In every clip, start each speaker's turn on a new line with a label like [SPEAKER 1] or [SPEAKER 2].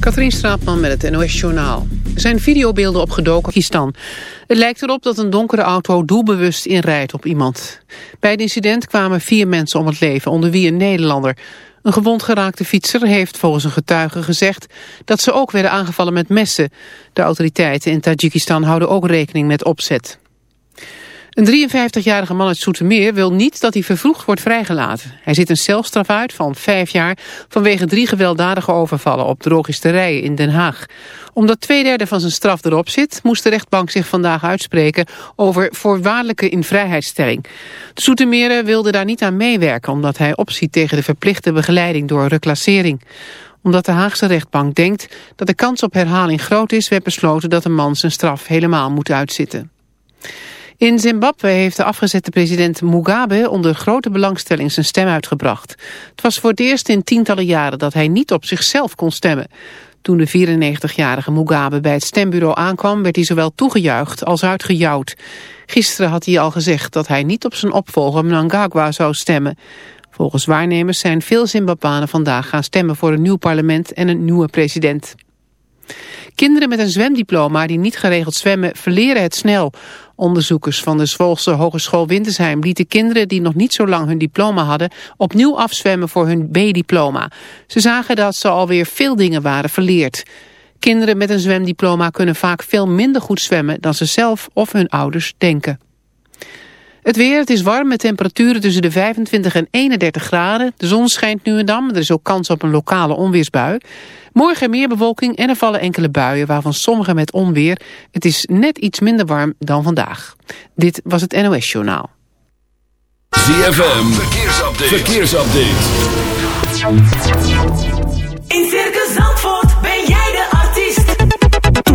[SPEAKER 1] Katrien Straatman met het NOS Journaal. Er zijn videobeelden opgedoken Pakistan. Het lijkt erop dat een donkere auto doelbewust inrijdt op iemand. Bij het incident kwamen vier mensen om het leven, onder wie een Nederlander. Een gewond geraakte fietser heeft volgens een getuige gezegd dat ze ook werden aangevallen met messen. De autoriteiten in Tajikistan houden ook rekening met opzet. Een 53-jarige man uit Soetermeer wil niet dat hij vervroegd wordt vrijgelaten. Hij zit een celstraf uit van vijf jaar vanwege drie gewelddadige overvallen op drogisterijen in Den Haag. Omdat twee derde van zijn straf erop zit, moest de rechtbank zich vandaag uitspreken over voorwaardelijke invrijheidstelling. De Soetermeeren wilde daar niet aan meewerken omdat hij opziet tegen de verplichte begeleiding door reclassering omdat de Haagse rechtbank denkt dat de kans op herhaling groot is... werd besloten dat de man zijn straf helemaal moet uitzitten. In Zimbabwe heeft de afgezette president Mugabe onder grote belangstelling zijn stem uitgebracht. Het was voor het eerst in tientallen jaren dat hij niet op zichzelf kon stemmen. Toen de 94-jarige Mugabe bij het stembureau aankwam werd hij zowel toegejuicht als uitgejouwd. Gisteren had hij al gezegd dat hij niet op zijn opvolger Mnangagwa zou stemmen. Volgens waarnemers zijn veel Zimbabwanen vandaag gaan stemmen voor een nieuw parlement en een nieuwe president. Kinderen met een zwemdiploma die niet geregeld zwemmen verleren het snel. Onderzoekers van de Zwolse Hogeschool Wintersheim lieten kinderen die nog niet zo lang hun diploma hadden opnieuw afzwemmen voor hun B-diploma. Ze zagen dat ze alweer veel dingen waren verleerd. Kinderen met een zwemdiploma kunnen vaak veel minder goed zwemmen dan ze zelf of hun ouders denken. Het weer, het is warm met temperaturen tussen de 25 en 31 graden. De zon schijnt nu en dan, maar er is ook kans op een lokale onweersbui. Morgen meer bewolking en er vallen enkele buien, waarvan sommige met onweer. Het is net iets minder warm dan vandaag. Dit was het NOS Journaal.
[SPEAKER 2] ZFM, verkeersupdate. verkeersupdate.
[SPEAKER 3] In Circus Zandvoort ben jij.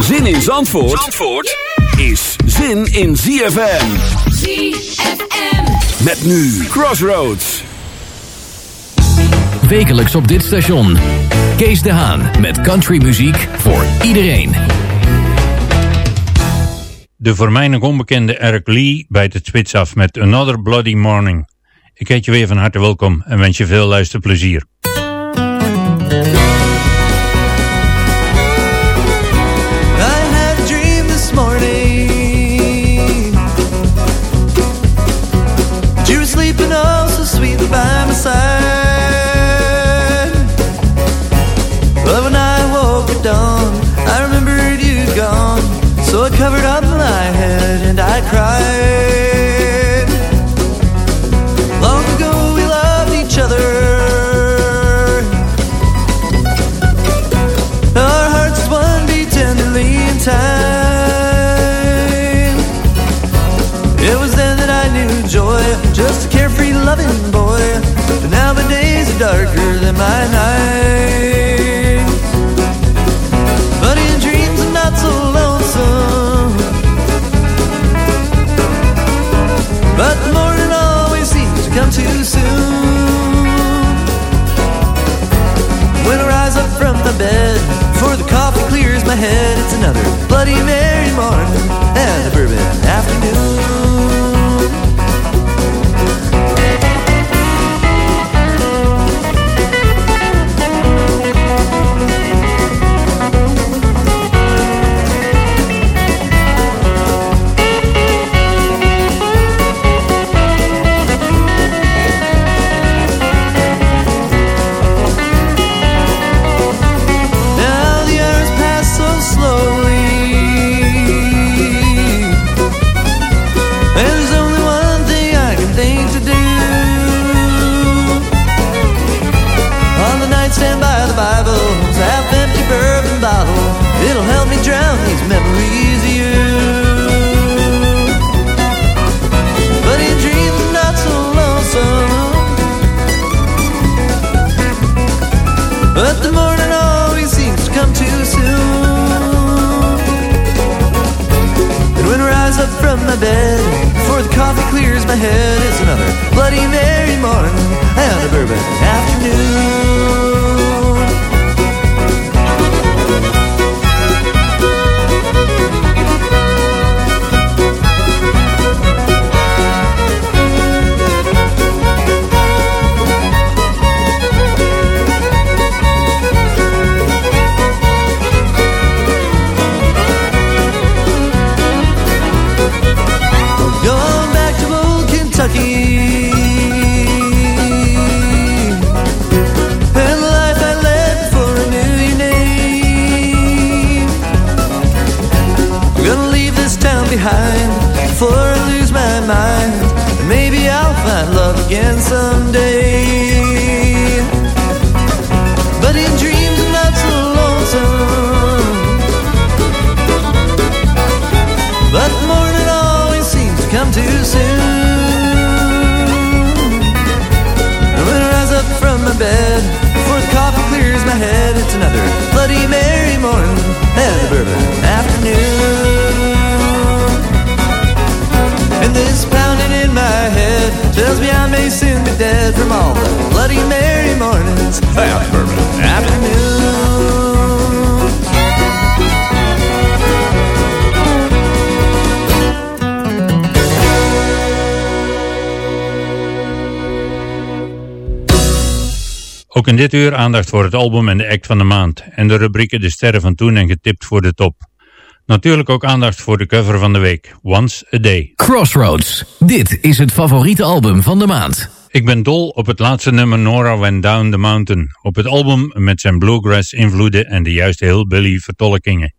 [SPEAKER 2] Zin in Zandvoort, Zandvoort is zin in ZFM.
[SPEAKER 3] ZFM.
[SPEAKER 2] Met nu Crossroads.
[SPEAKER 4] Wekelijks op dit station. Kees de Haan met countrymuziek voor iedereen.
[SPEAKER 5] De voor mij nog onbekende Eric Lee bijt het spits af met Another Bloody Morning. Ik heet je weer van harte welkom en wens je veel luisterplezier.
[SPEAKER 6] it's another Bloody Mary morning and a bourbon afternoon. My head. It's another Bloody Mary morning and a bourbon afternoon. Too soon. And when I rise up from my bed, before the coffee clears my head, it's another Bloody Mary morning and a bourbon afternoon. And this pounding in my head tells me I may soon be dead from all the Bloody Mary mornings and bourbon afternoon.
[SPEAKER 5] Ook in dit uur aandacht voor het album en de act van de maand. En de rubrieken De Sterren van Toen en Getipt voor de Top. Natuurlijk ook aandacht voor de cover van de week. Once a Day.
[SPEAKER 4] Crossroads. Dit is het favoriete album van de maand.
[SPEAKER 5] Ik ben dol op het laatste nummer Nora Went Down the Mountain. Op het album met zijn bluegrass invloeden en de juiste hillbilly vertolkingen.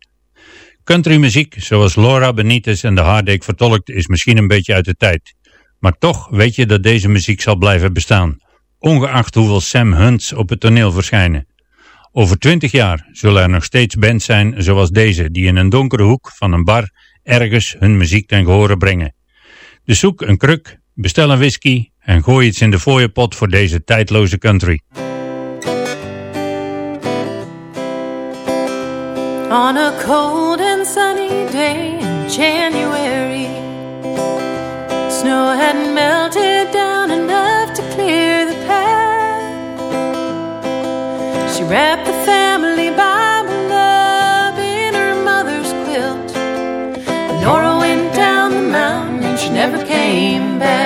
[SPEAKER 5] Countrymuziek zoals Laura Benitez en de Hardake vertolkt is misschien een beetje uit de tijd. Maar toch weet je dat deze muziek zal blijven bestaan. Ongeacht hoeveel Sam Hunts op het toneel verschijnen. Over twintig jaar zullen er nog steeds bands zijn zoals deze die in een donkere hoek van een bar ergens hun muziek ten gehore brengen. Dus zoek een kruk, bestel een whisky en gooi iets in de fooiepot voor deze tijdloze country.
[SPEAKER 7] On a cold and sunny day in January, snow had melted down enough She wrapped the family Bible up in her mother's quilt. Nora went down the mountain and she never came back.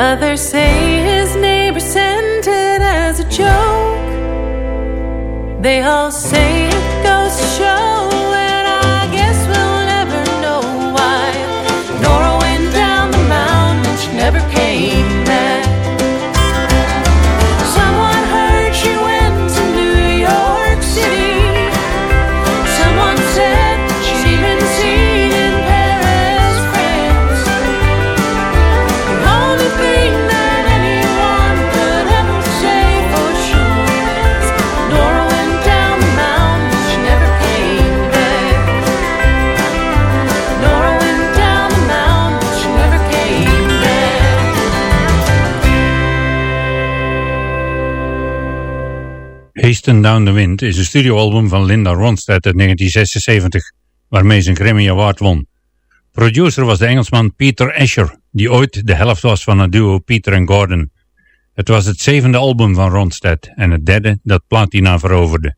[SPEAKER 7] Others say his neighbor sent it as a joke. They all say
[SPEAKER 5] Hasten Down the Wind is een studioalbum van Linda Ronstadt uit 1976, waarmee ze een Grammy Award won. Producer was de Engelsman Peter Asher, die ooit de helft was van het duo Peter en Gordon. Het was het zevende album van Ronstadt en het derde dat platina veroverde.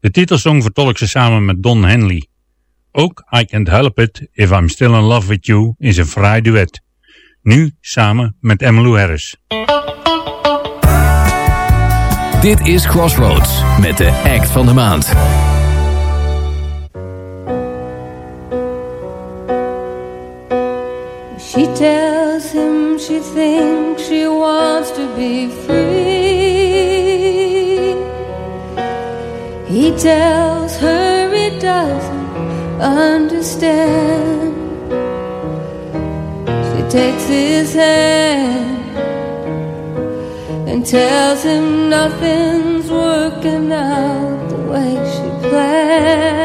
[SPEAKER 5] De titelsong vertolkt ze samen met Don Henley. Ook I Can't Help It If I'm Still in Love With You is een fraai duet. Nu samen met Emmylou Harris.
[SPEAKER 4] Dit is Crossroads met de act van de maand.
[SPEAKER 8] She tells him she thinks she wants to be free. He tells her he doesn't understand. She takes his hand and tells him nothing's working out the way she planned.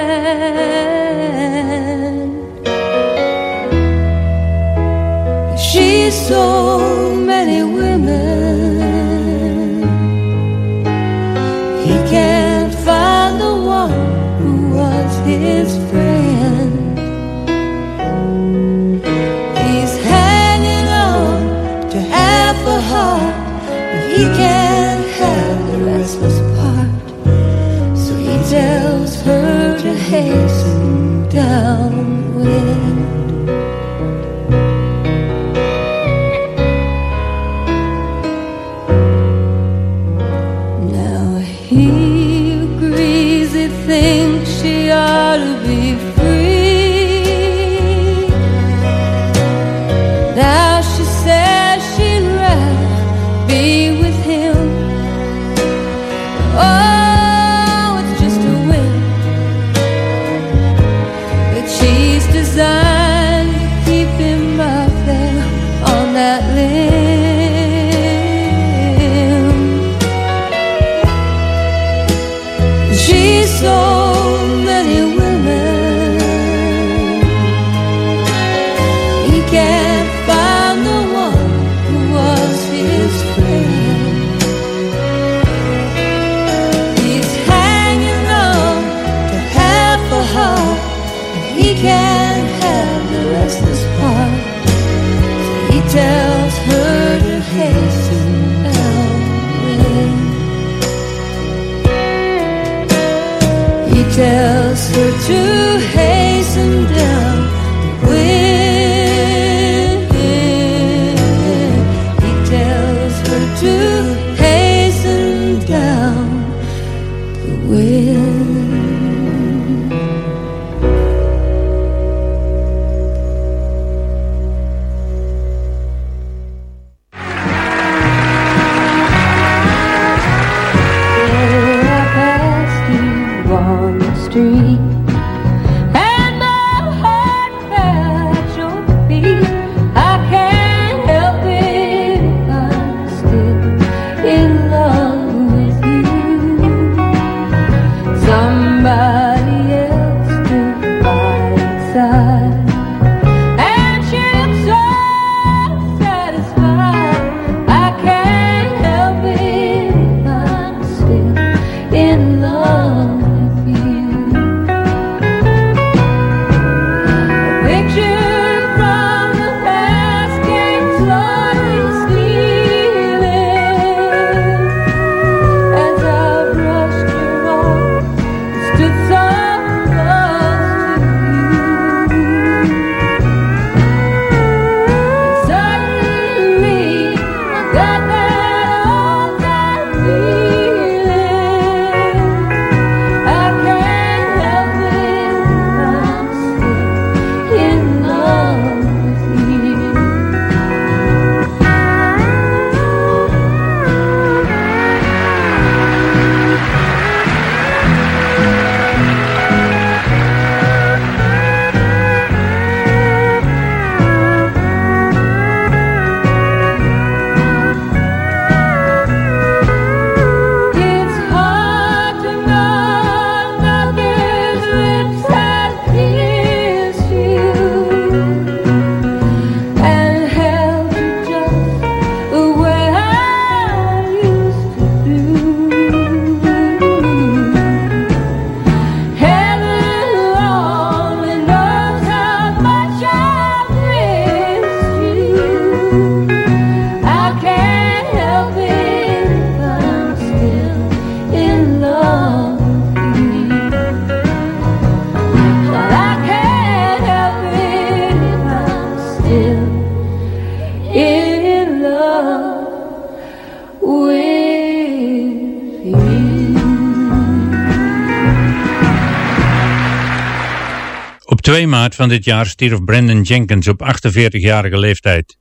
[SPEAKER 5] Maart van dit jaar stierf Brandon Jenkins op 48-jarige leeftijd.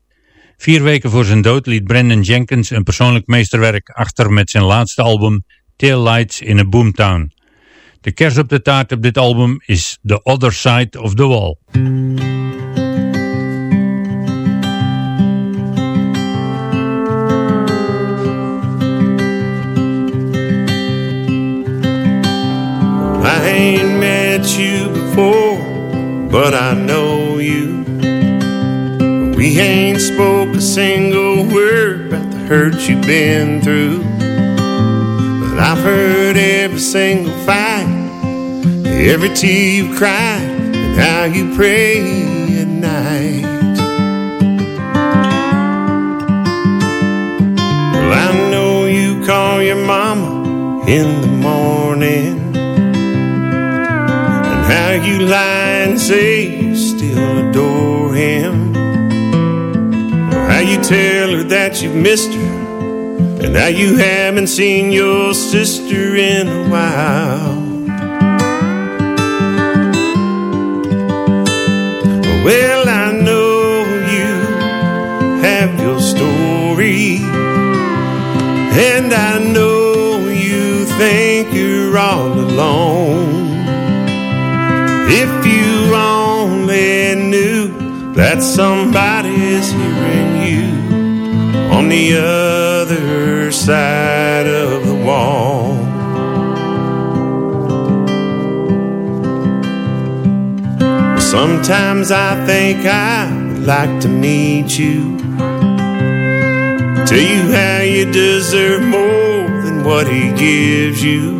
[SPEAKER 5] Vier weken voor zijn dood liet Brandon Jenkins een persoonlijk meesterwerk achter met zijn laatste album Tail Lights in a Boomtown. De kers op de taart op dit album is The Other Side of the Wall.
[SPEAKER 9] I ain't met you before, but I know you. We ain't spoke a single word about the hurt you've been through. But I've heard every single fight, every tear you cried, and how you pray at night. Well, I know you call your mama in the morning how you lie and say you still adore him. How you tell her that you've missed her. And how you haven't seen your sister in a while. Well, I know you have your story. And I know you think you're all alone. If you only knew that somebody's hearing you on the other side of the wall. Sometimes I think I would like to meet you. Tell you how you deserve more than what he gives you.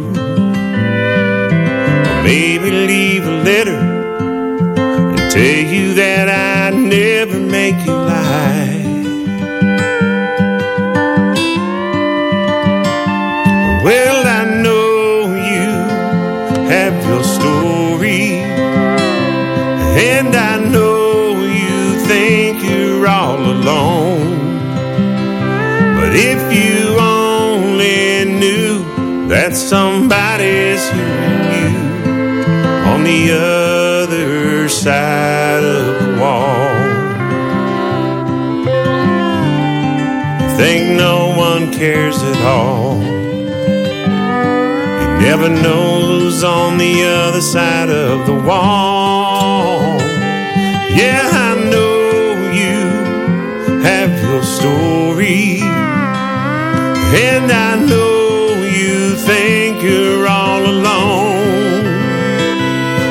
[SPEAKER 9] Maybe leave a letter and tell you that I never make you lie. Well, I know you have your story, and I know you think you're all alone. But if you only knew that somebody's the other side of the wall. Think no one cares at all. You never know who's on the other side of the wall. Yeah, I know you have your story, and I know you think you're all alone.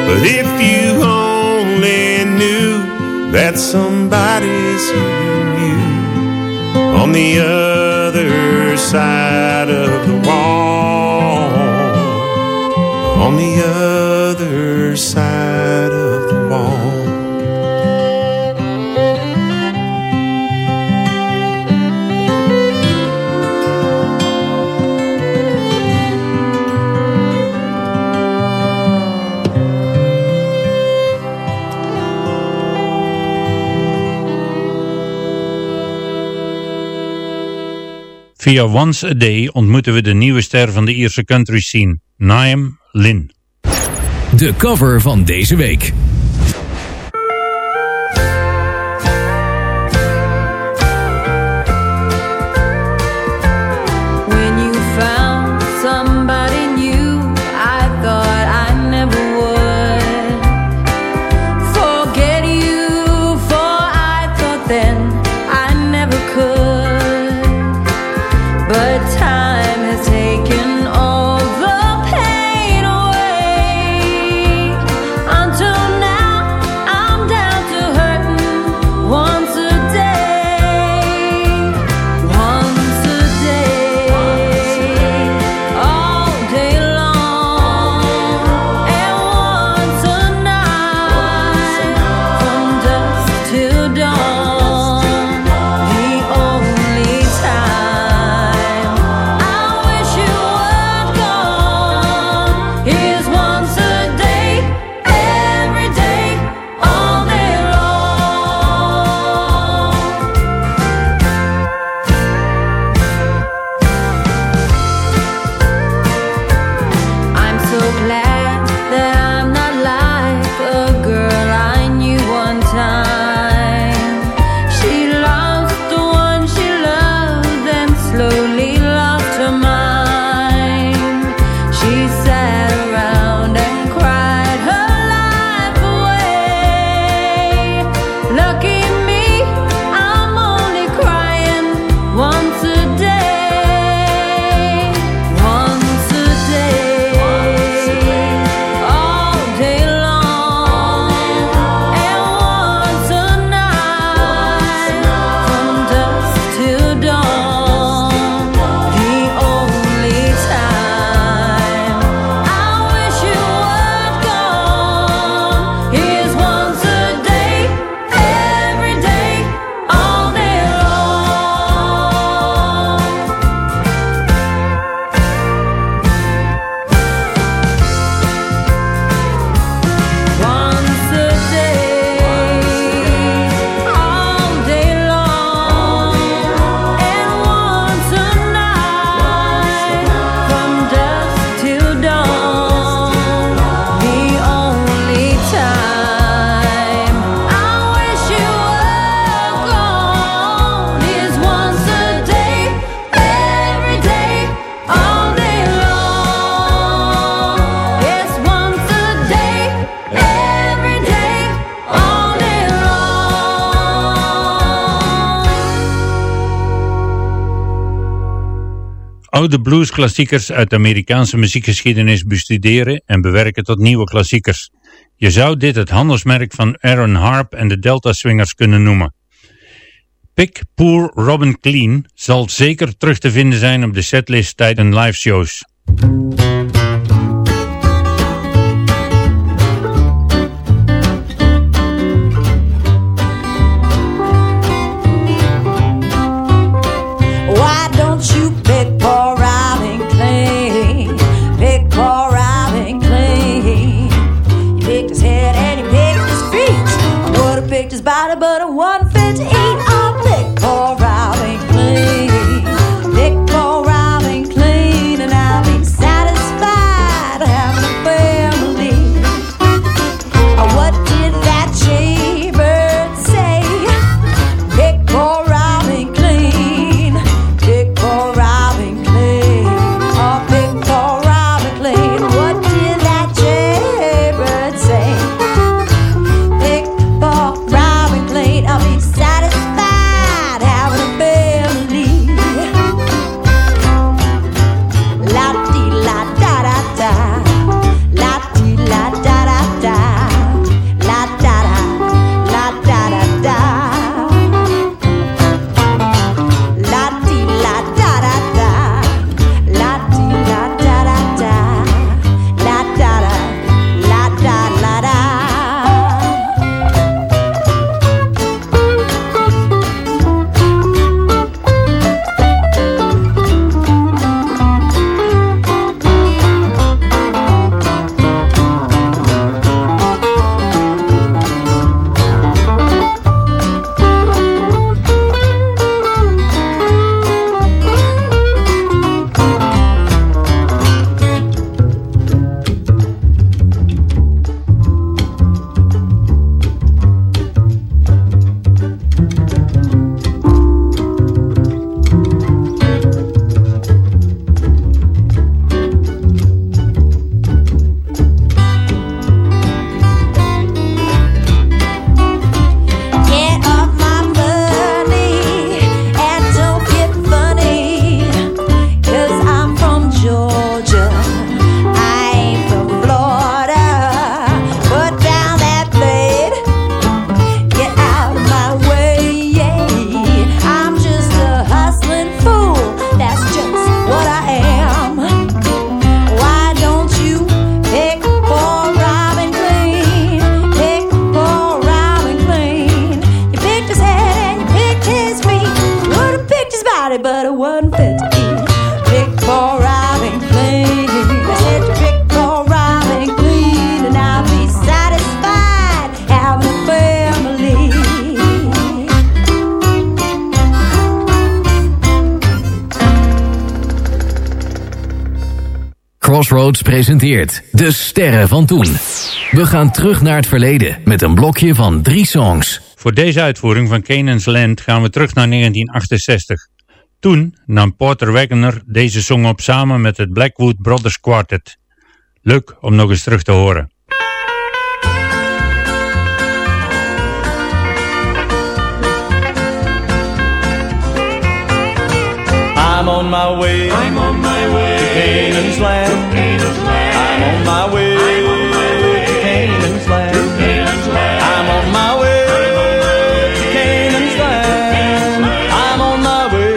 [SPEAKER 9] But if you only knew that somebody's hearing you on the other side of the wall, on the other side
[SPEAKER 5] Via Once a Day ontmoeten we de nieuwe ster van de Ierse country scene, Niam Lynn.
[SPEAKER 4] De cover van deze week.
[SPEAKER 10] Bluesklassiekers uit de Amerikaanse muziekgeschiedenis bestuderen en bewerken tot nieuwe klassiekers. Je zou dit het handelsmerk van Aaron Harp en de Delta Swingers kunnen noemen. Pick Poor Robin Clean zal zeker terug te vinden zijn op de setlist tijdens live shows.
[SPEAKER 4] Presenteert De Sterren van Toen. We gaan terug naar het verleden met een blokje van drie songs.
[SPEAKER 10] Voor deze uitvoering van Canaan's Land gaan we terug naar 1968. Toen nam Porter Wagoner deze song op samen met het Blackwood Brothers Quartet. Leuk om nog eens terug te horen.
[SPEAKER 7] I'm on my way. I'm on my way to Canaan's land. I'm on my way to Canaan's land. I'm on my way to Canaan's land. I'm on my way.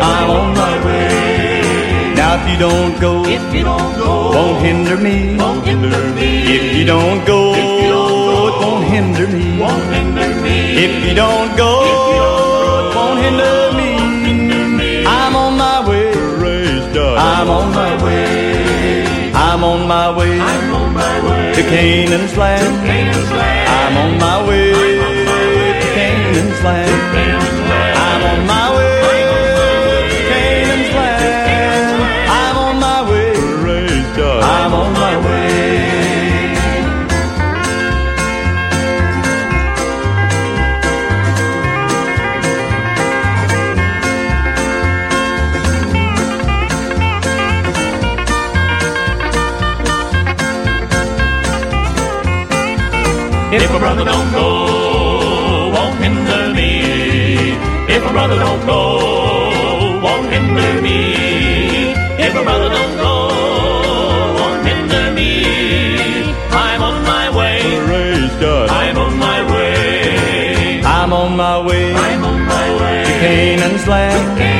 [SPEAKER 7] I'm on my way. Now if you don't go, if you don't go, won't hinder me. Won't hinder me. If you don't go, it won't hinder me. Won't hinder me. If you don't go, it won't hinder me. I'm on my way. I'm on my way. I'm on my way. I'm on my way to Canaan's land. I'm on my way to Canaan's land. I'm
[SPEAKER 11] brother don't go, won't hinder me. If a brother don't go, won't hinder me.
[SPEAKER 12] If a brother don't go, won't hinder me. I'm on my way.
[SPEAKER 7] Praise God.
[SPEAKER 12] I'm on my way.
[SPEAKER 7] I'm on my way.
[SPEAKER 12] I'm on my way.
[SPEAKER 7] To Canaan's land.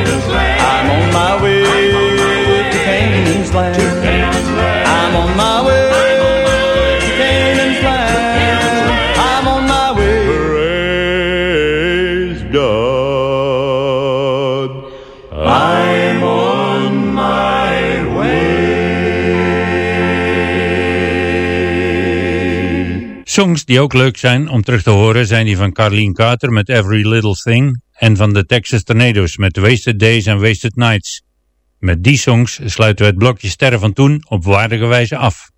[SPEAKER 8] die ook leuk zijn om terug te horen zijn die van Carleen Carter met Every Little Thing en van de Texas Tornadoes met Wasted Days en Wasted Nights. Met die songs sluiten we het blokje Sterren van Toen op waardige wijze af.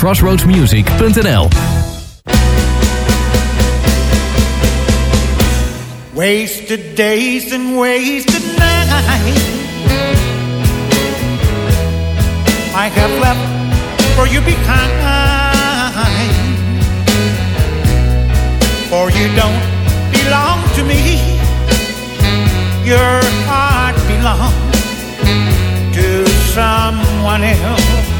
[SPEAKER 4] crossroadsmusic.nl.
[SPEAKER 13] Wasted days and wasted nights. I have left for you behind. For you don't belong to me. Your heart belongs to someone else.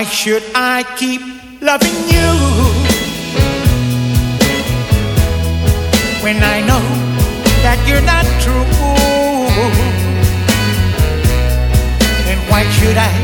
[SPEAKER 13] Why should I keep loving you when I know that you're not true? And why should I?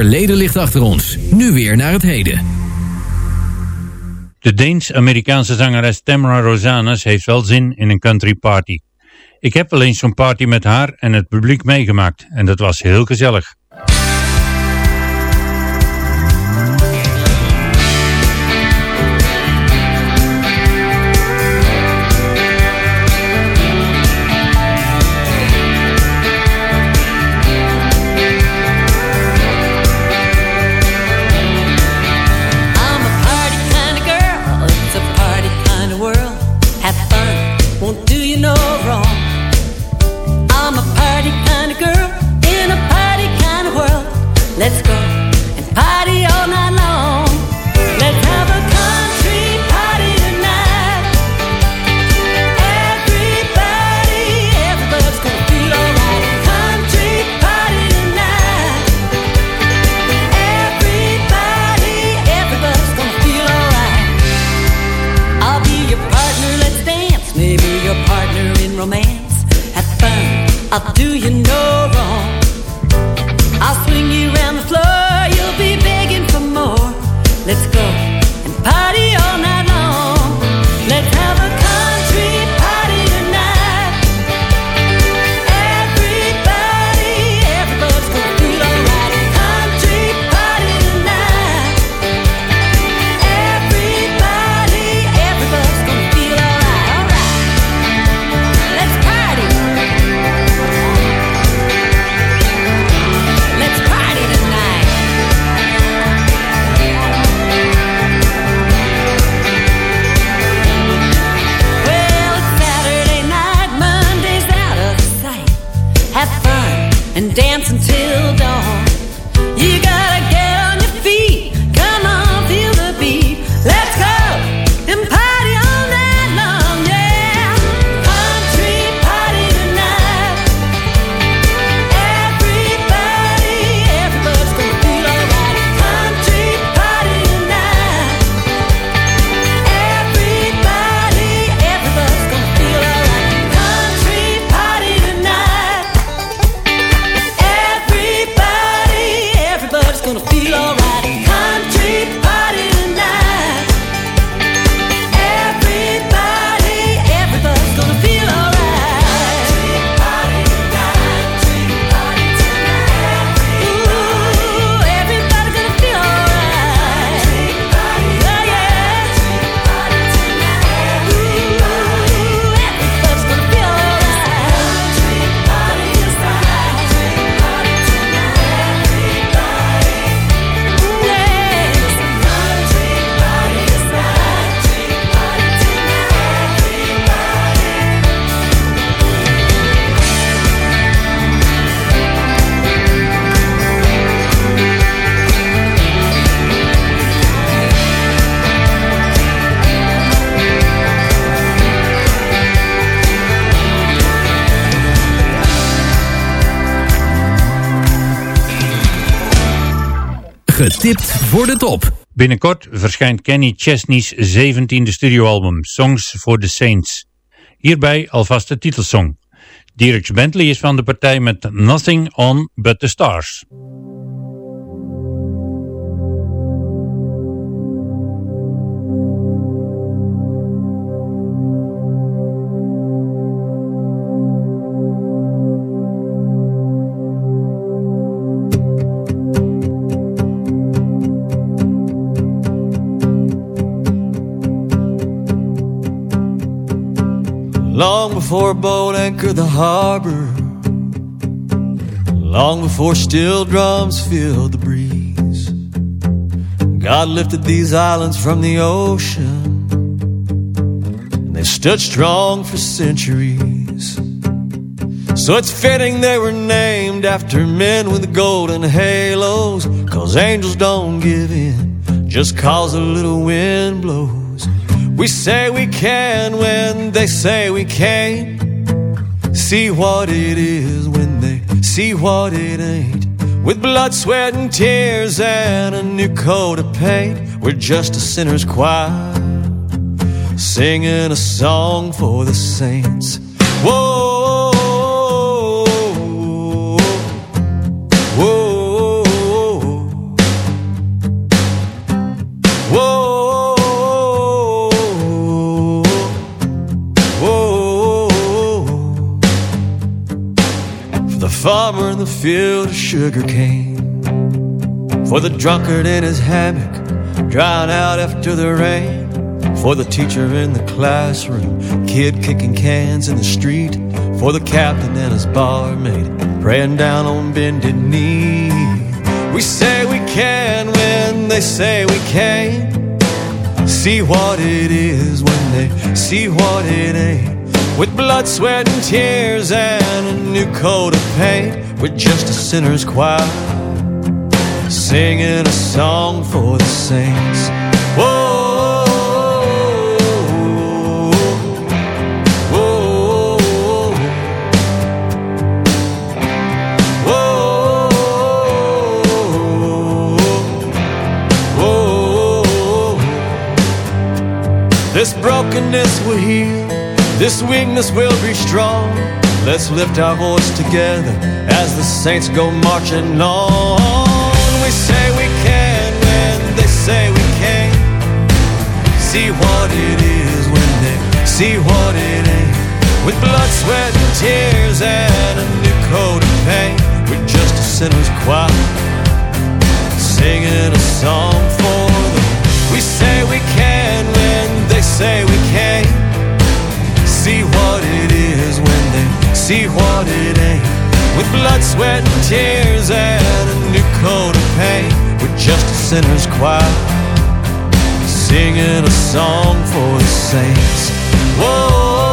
[SPEAKER 4] verleden ligt achter ons. Nu weer naar het heden.
[SPEAKER 5] De Deens-Amerikaanse zangeres Tamara Rosanas heeft wel zin in een country party. Ik heb wel eens zo'n party met haar en het publiek meegemaakt en dat was heel gezellig.
[SPEAKER 4] Voor de top.
[SPEAKER 5] Binnenkort verschijnt Kenny Chesney's 17e studioalbum Songs for the Saints. Hierbij alvast de titelsong. Dierks Bentley is van de partij met Nothing on But the Stars.
[SPEAKER 6] Long before a boat anchored the harbor, long before steel drums filled the breeze, God lifted these islands from the ocean, and they stood strong for centuries. So it's fitting they were named after men with golden halos, cause angels don't give in just cause a little wind blows. We say we can when they say we can't. See what it is when they see what it ain't. With blood, sweat, and tears and a new coat of paint, we're just a sinner's choir singing a song for the saints. Whoa, farmer in the field of sugar cane, for the drunkard in his hammock, drying out after the rain, for the teacher in the classroom, kid kicking cans in the street, for the captain and his barmaid, praying down on bended knee. We say we can when they say we can't. See what it is when they see what it ain't. With blood, sweat, and tears and a new coat of paint, we're just a sinner's choir singing a song for the saints. Whoa, whoa, whoa. This brokenness will heal, this weakness will be strong. Let's lift our voice together as the saints go marching on. We say we can when they say we can't. See what it is when they see what it ain't. With blood, sweat, and tears and a new coat of paint, we're just a sinner's choir singing a song for them. We say we can when they say we can't. See what it is when they see what it ain't. With blood, sweat, and tears and a new coat of paint, we're just a sinner's choir singing a song for the saints. Whoa.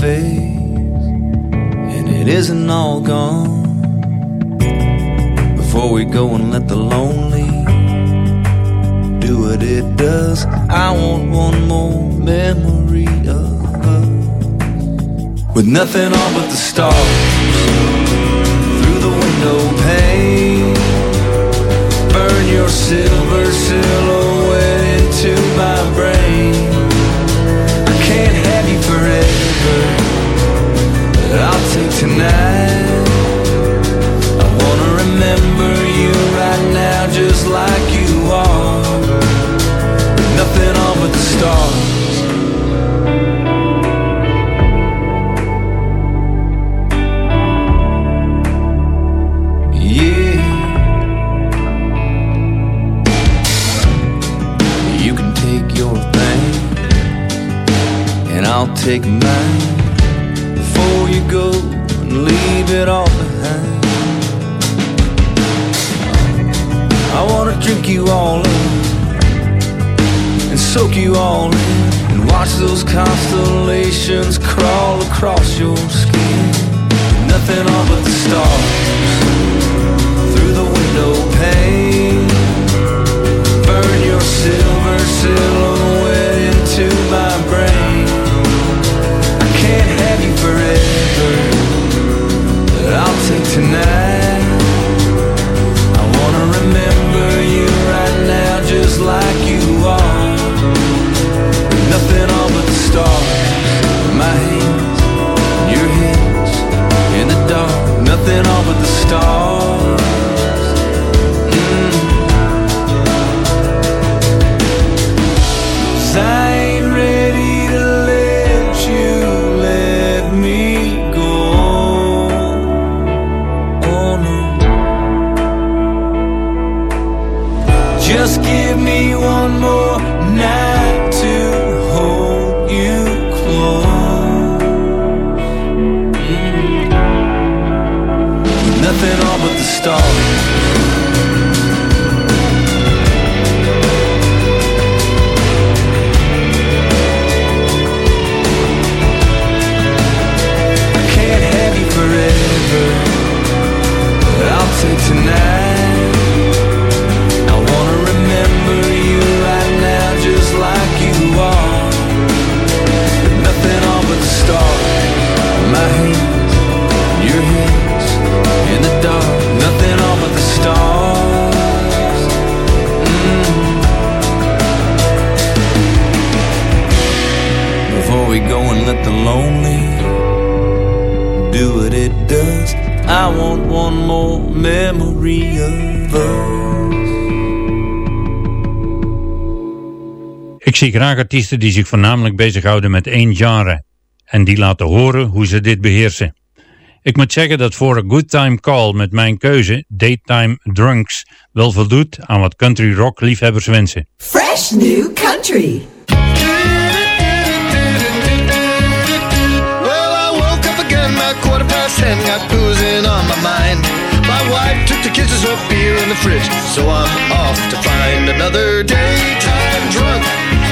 [SPEAKER 6] Phase, and it isn't all gone. Before we go and let the lonely do what it does, I want one more memory of us with nothing on but the stars through the window tonight. I wanna remember you right now, just like you are. Nothing but the stars. take mine drink you all in and soak you all in and watch those constellations crawl across your skin. Nothing all but the stars through the window pane. Burn your silver silhouette into my brain. I can't have you forever, but I'll take tonight. like you are. Nothing all but stars in my hands, your hands in the dark. Nothing all but the stars.
[SPEAKER 5] zie graag artiesten die zich voornamelijk bezighouden met één genre en die laten horen hoe ze dit beheersen. Ik moet zeggen dat voor A Good Time Call met mijn keuze Daytime Drunks wel voldoet aan wat country rock liefhebbers wensen.
[SPEAKER 14] Fresh New Country
[SPEAKER 15] Well, I woke up again my quarter past ten, got boozing on my mind. My wife took the kisses up beer in the fridge, so I'm off to find another daytime drunk.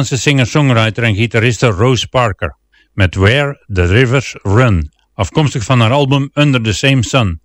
[SPEAKER 5] Amerikaanse singer-songwriter en gitariste Rose Parker met Where the Rivers Run, afkomstig van haar album Under the Same Sun.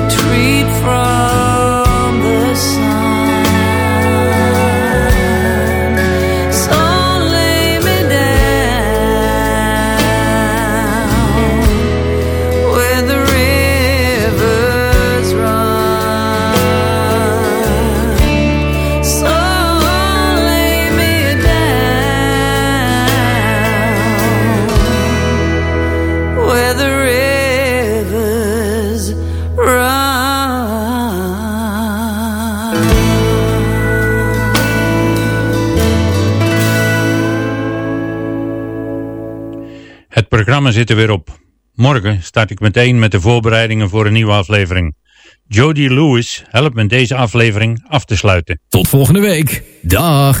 [SPEAKER 7] retreat from
[SPEAKER 5] programma zit weer op. Morgen start ik meteen met de voorbereidingen voor een nieuwe aflevering. Jody Lewis helpt me deze aflevering af te sluiten.
[SPEAKER 8] Tot volgende week. Dag.